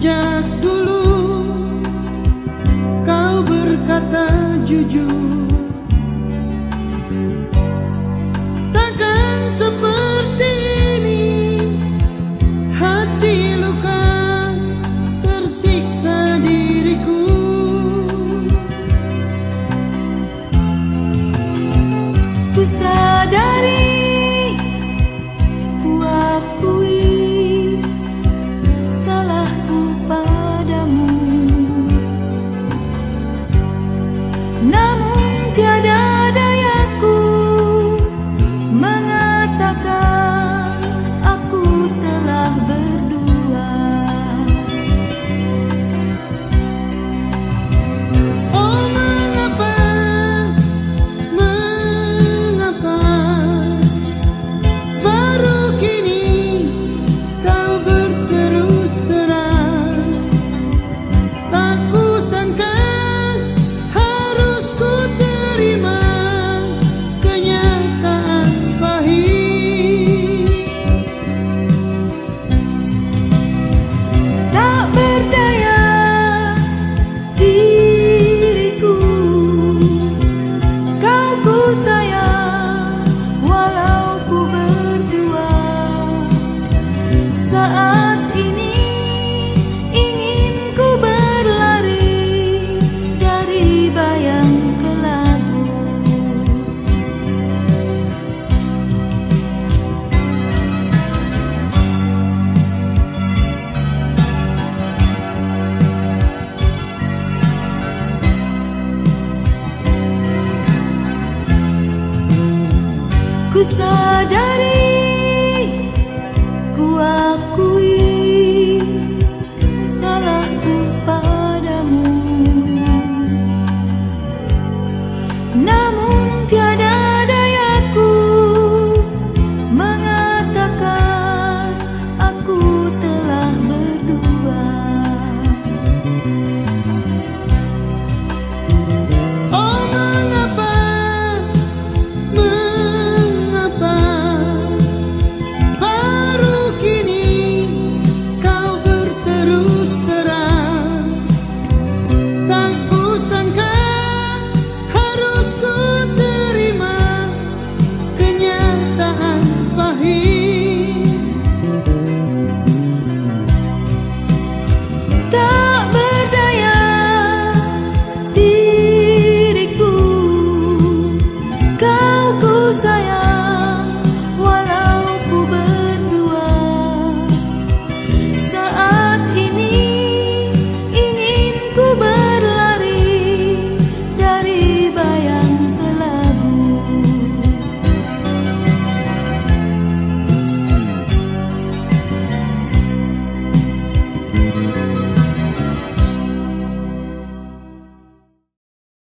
Sejak dulu kau berkata jujur sadari aku sayang